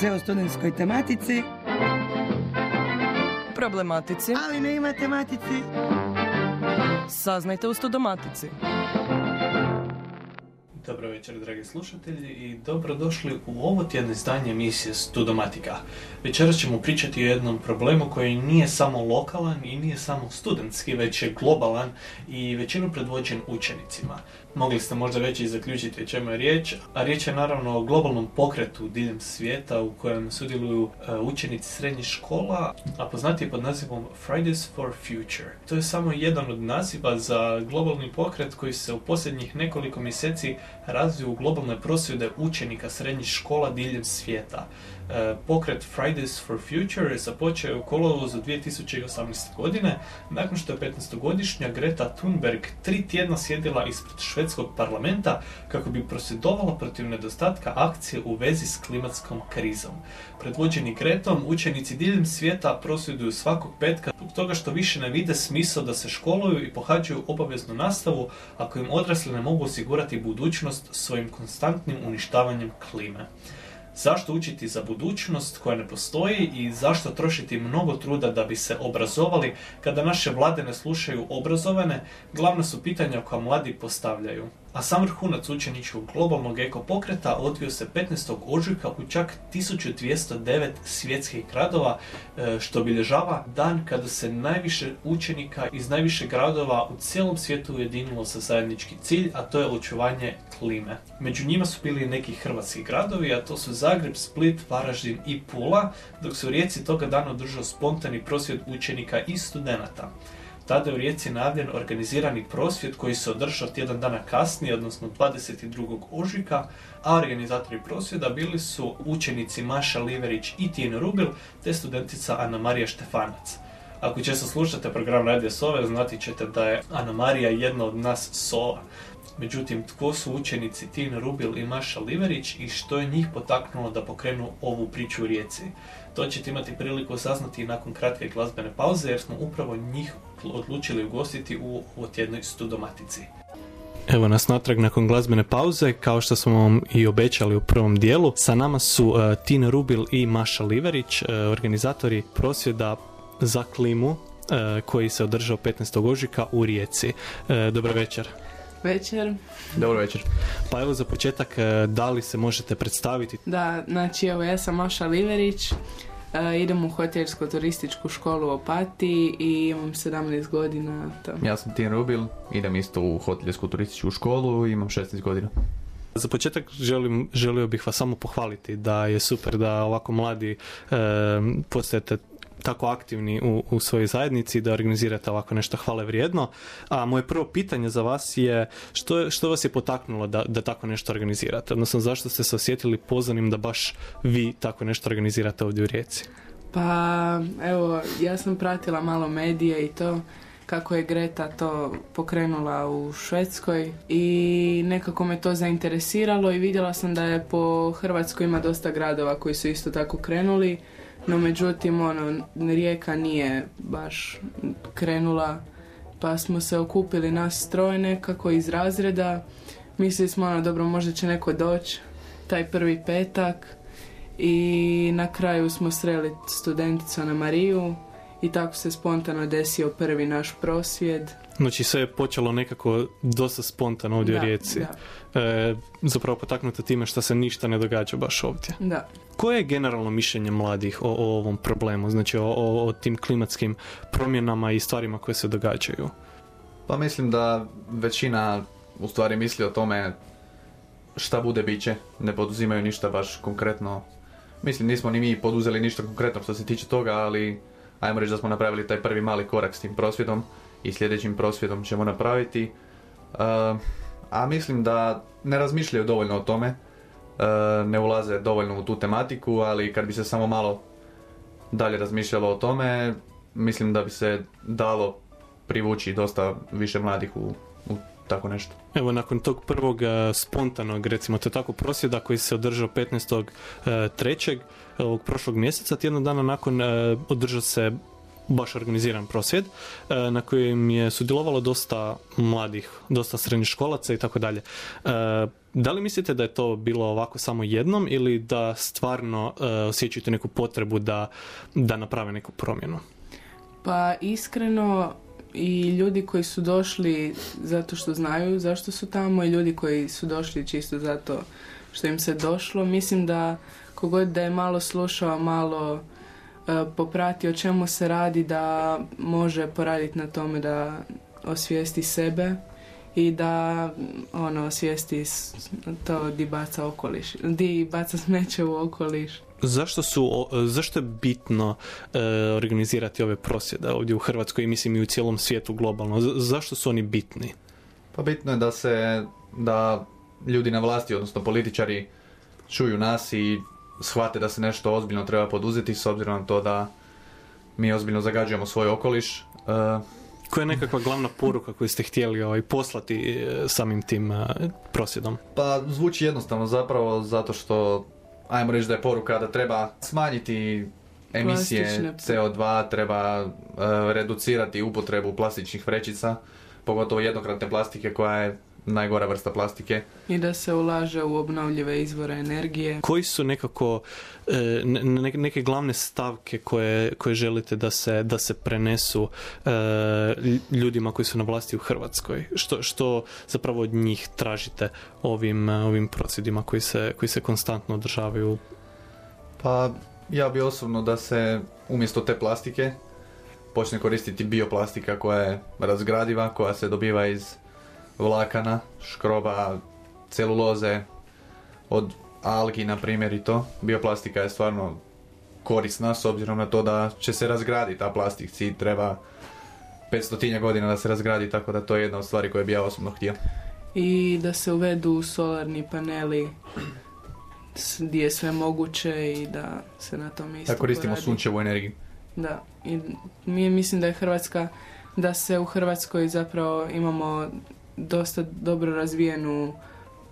sve o studentskoj tematici, Problematici. ali ne i matematici. Saznajte u Studomatici. Dobro večer, dragi slušatelji, i dobrodošli u ovo tjedno izdanje emisije Studomatika. Večeras ćemo pričati o jednom problemu koji nije samo lokalan i nije samo studentski, već je globalan i većinu predvođen učenicima. Mogli ste možda već i zaključiti o čemu je riječ, a riječ je naravno o globalnom pokretu diljem svijeta u kojem sudjeluju e, učenici srednjih škola, a poznati je pod nazivom Fridays for Future. To je samo jedan od naziva za globalni pokret koji se u posljednjih nekoliko mjeseci razviju u globalne prosvjede učenika srednjih škola diljem svijeta. E, Pokret Fridays for Future je započeo u kolovozu 2018. godine, nakon što je 15-godišnja Greta Thunberg tri tjedna sjedila ispred švedskog parlamenta kako bi prosvjedovala protiv nedostatka akcije u vezi s klimatskom krizom. Predvođeni Gretom, učenici diljem svijeta prosvjeduju svakog petka zbog toga što više ne vide smisao da se školuju i pohađaju obaveznu nastavu ako im odrasli ne mogu osigurati budućnost svojim konstantnim uništavanjem klime. Zašto učiti za budućnost koja ne postoji i zašto trošiti mnogo truda da bi se obrazovali kada naše vlade ne slušaju obrazovane, glavna su pitanja koja mladi postavljaju. A sam vrhunac učeničkog globalnog eko pokreta odvio se 15. ožujka u čak 1209 svjetskih gradova, e, što obilježava dan kada se najviše učenika iz najviše gradova u cijelom svijetu ujedinilo za zajednički cilj, a to je očuvanje klime. Među njima su bili neki hrvatski gradovi, a to su Zagreb, Split, Varaždin i Pula, dok se u Rijeci toga dana održao spontani prosvjed učenika i studenata. Tada je u Rijeci najavljen organizirani prosvjed koji se održao tjedan dana kasnije, odnosno 22. ožujka, a organizatori prosvjeda bili su učenici Maša Liverić i Tine Rubil, te studentica Ana Marija Štefanac. Ako često slušate program Radio Sove, znati ćete da je Ana Marija jedna od nas Sova. Međutim, tko su učenici Tina Rubil i Maša Liverić i što je njih potaknulo da pokrenu ovu priču u Rijeci? To ćete imati priliku saznati nakon kratke glazbene pauze jer smo upravo njih odlučili ugostiti u ovotjednoj studomatici. Evo nas natrag nakon glazbene pauze, kao što smo vam i obećali u prvom dijelu. Sa nama su uh, Tina Rubil i Maša Liverić, uh, organizatori prosvjeda za klimu uh, koji se održao 15. ožujka u Rijeci. Dobar večer. Večer. Dobro večer. Pa evo za početak, uh, da li se možete predstaviti? Da, znači evo ja sam Maša Liverić, e, idem u hotelsko-turističku školu u Opatiji i imam 17 godina. To. Ja sam Tin Rubil, idem isto u hotelsku turističku školu i imam 16 godina. Za početak želim, želio bih vas samo pohvaliti da je super da ovako mladi e, postajete tako aktivni u, u svojoj zajednici da organizirate ovako nešto hvale vrijedno. A moje prvo pitanje za vas je što, što vas je potaknulo da, da tako nešto organizirate? Odnosno zašto ste se osjetili pozvanim da baš vi tako nešto organizirate ovdje u Rijeci? Pa evo, ja sam pratila malo medije i to kako je Greta to pokrenula u Švedskoj i nekako me to zainteresiralo i vidjela sam da je po Hrvatskoj ima dosta gradova koji su isto tako krenuli, no međutim ono, Rijeka nije baš krenula pa smo se okupili nas troje nekako iz razreda. Mislili smo ono, dobro, možda će neko doći taj prvi petak i na kraju smo sreli studenticu na Mariju i tako se spontano desio prvi naš prosvjed. Znači sve je počelo nekako dosta spontano ovdje Da, u Rijeci. Da, E, zapravo potaknuto time što se ništa ne događa baš ovdje. da. Koje je generalno mišljenje mladih o, o ovom problemu, znači o, o, o tim klimatskim promjenama i stvarima koje se događaju? Pa mislim da većina u stvari misli o tome šta bude biće, ne poduzimaju ništa baš konkretno. Mislim, nismo ni mi poduzeli ništa konkretno što se tiče toga, ali ajmo reći da smo napravili taj prvi mali korak s tim prosvjedom i sljedećim prosvjedom ćemo napraviti. Uh, a mislim da ne razmišljaju dovoljno o tome, uh, ne ulaze dovoljno u tu tematiku, ali kad bi se samo malo dalje razmišljalo o tome, mislim da bi se dalo privući dosta više mladih u, u tako nešto. Evo, nakon tog prvog e, spontanog, recimo to tako, prosvjeda koji se održao 15. e, trećeg ovog prošlog mjeseca, tjedan dana nakon e, održao se baš organiziran prosvjed e, na kojem je sudjelovalo dosta mladih, dosta srednjoškolaca i tako dalje. E, Da li mislite da je to bilo ovako samo jednom ili da stvarno e, osjećate neku potrebu da, da naprave neku promjenu? Pa iskreno i ljudi koji su došli zato što znaju zašto su tamo i ljudi koji su došli čisto zato što im se došlo, mislim da kogod da je malo slušao, malo e, popratio o čemu se radi, da može poraditi na tome da osvijesti sebe i da ono osvijesti to di baca okoliš, di baca smeće u okoliš. Zašto, su, zašto je bitno e, organizirati ove prosvjede ovdje u Hrvatskoj i mislim i u cijelom svijetu globalno? Z- zašto su oni bitni? Pa bitno je da se, da ljudi na vlasti, odnosno političari, čuju nas i shvate da se nešto ozbiljno treba poduzeti s obzirom na to da mi ozbiljno zagađujemo svoj okoliš. E, Koja je nekakva glavna poruka koju ste htjeli ovaj, poslati e, samim tim prosvjedom? Pa zvuči jednostavno zapravo zato što ajmo reći da je poruka da treba smanjiti emisije Plastične. CO2, treba e, reducirati upotrebu plastičnih vrećica, pogotovo jednokratne plastike koja je najgora vrsta plastike. I da se ulaže u obnovljive izvore energije. Koji su nekako e, ne- ne- neke glavne stavke koje, koje želite da se, da se prenesu e, ljudima koji su na vlasti u Hrvatskoj? Što, što zapravo od njih tražite ovim, e, ovim prosvjedima koji se, koji se konstantno održavaju? Pa ja bi osobno da se umjesto te plastike počne koristiti bioplastika koja je razgradiva, koja se dobiva iz vlakana, škroba, celuloze, od algi na primjer i to. Bioplastika je stvarno korisna s obzirom na to da će se razgraditi, a plastikci treba 500 godina da se razgradi, tako da to je jedna od stvari koje bi ja osobno htio. I da se uvedu solarni paneli gdje je sve moguće i da se na tome isto Da koristimo poradi. sunčevu energiju. Da, i mi mislim da je Hrvatska, da se u Hrvatskoj zapravo imamo dosta dobro razvijenu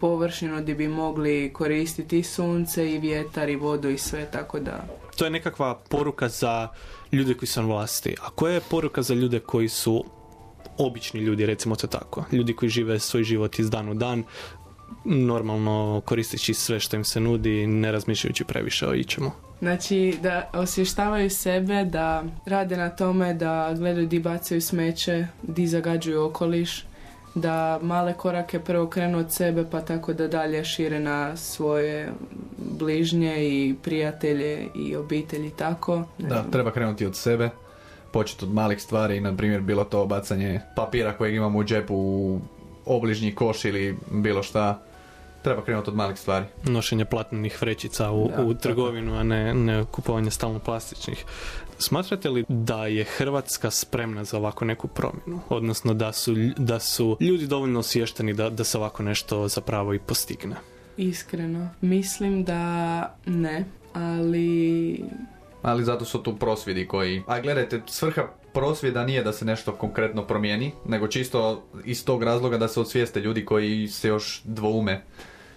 površinu gdje bi mogli koristiti i sunce i vjetar i vodu i sve, tako da To je nekakva poruka za ljude koji su na vlasti. A koja je poruka za ljude koji su obični ljudi, recimo to tako? Ljudi koji žive svoj život iz dan u dan, normalno koristeći sve što im se nudi, ne razmišljajući previše o ičemu. Znači da osvještavaju sebe, da rade na tome, da gledaju di bacaju smeće, di zagađuju okoliš, da male korake prvo krenu od sebe pa tako da dalje šire na svoje bližnje i prijatelje i obitelji tako. Da, treba krenuti od sebe, početi od malih stvari, na primjer bilo to bacanje papira kojeg imamo u džepu u obližnji koš ili bilo šta. Treba krenuti od malih stvari. Nošenje platnenih vrećica u, Da, u tako. trgovinu, a ne, ne kupovanje stalno plastičnih. Smatrate li da je Hrvatska spremna za ovako neku promjenu? Odnosno da su, da su ljudi dovoljno osviješteni da, da se ovako nešto zapravo i postigne? Iskreno, mislim da ne, ali Ali zato su tu prosvjedi koji... A gledajte, svrha prosvjeda nije da se nešto konkretno promijeni, nego čisto iz tog razloga da se osvijeste ljudi koji se još dvoume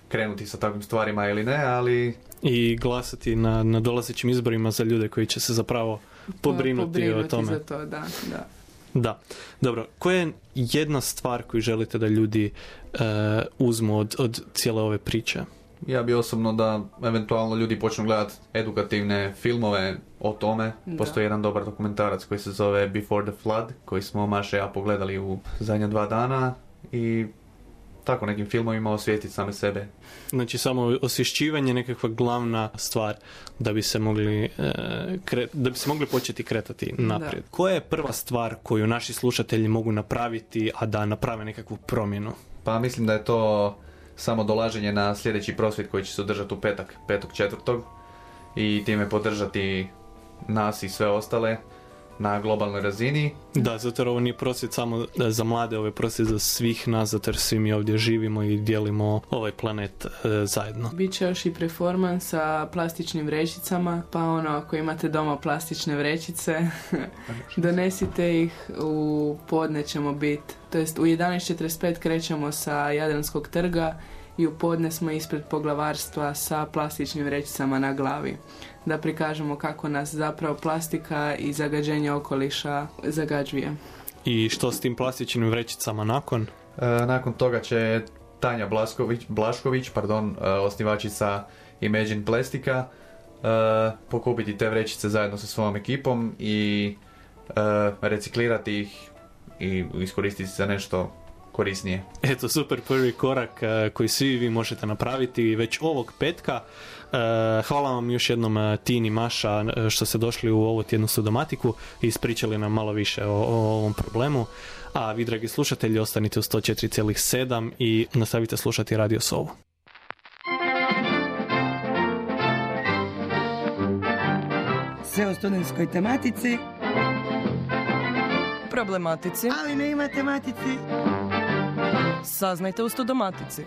krenuti sa takvim stvarima ili ne, ali I glasati na, na dolazećim izborima za ljude koji će se zapravo pobrinuti, o pobrinuti tome. za to, da, da. Da, dobro. Koja je jedna stvar koju želite da ljudi e, uzmu od, od cijele ove priče? Ja bi osobno da eventualno ljudi počnu gledati edukativne filmove o tome. Da. Postoji jedan dobar dokumentarac koji se zove Before the Flood, koji smo Maša i ja pogledali u zadnja dva dana i tako nekim filmovima osvijestiti same sebe. Znači samo osvješćivanje nekakva glavna stvar da bi se mogli, e, kre- da bi se mogli početi kretati naprijed. Koja je prva stvar koju naši slušatelji mogu napraviti, a da naprave nekakvu promjenu? Pa mislim da je to samo dolaženje na sljedeći prosvjed koji će se održati u petak, petog četvrtog i time podržati nas i sve ostale na globalnoj razini. Da, zato jer ovo nije prosvjed samo e, za mlade, ovo je prosvjed za svih nas, zato jer svi mi ovdje živimo i dijelimo ovaj planet e, zajedno. Biće još i performans sa plastičnim vrećicama, pa ono, ako imate doma plastične vrećice, donesite ih, u podne ćemo biti, to jest u 11.45 krećemo sa Jadranskog trga i u podne smo ispred poglavarstva sa plastičnim vrećicama na glavi. Da prikažemo kako nas zapravo plastika i zagađenje okoliša zagađuje. I što s tim plastičnim vrećicama nakon? E, nakon toga će Tanja Blasković, Blašković, pardon, e, osnivačica Imagine Plastika, e, pokupiti te vrećice zajedno sa svojom ekipom i e, reciklirati ih i iskoristiti za nešto korisnije. Eto, super prvi korak e, koji svi vi možete napraviti već ovog petka. E, Hvala vam još jednom e, Tini Maša što ste došli u ovu tjednu sudomatiku i ispričali nam malo više o, o ovom problemu. A vi, dragi slušatelji, ostanite u 104,7 i nastavite slušati Radio Sovu. Sve o studentskoj tematici, Problematici. ali ne i matematici. Saznajte u Studomatici.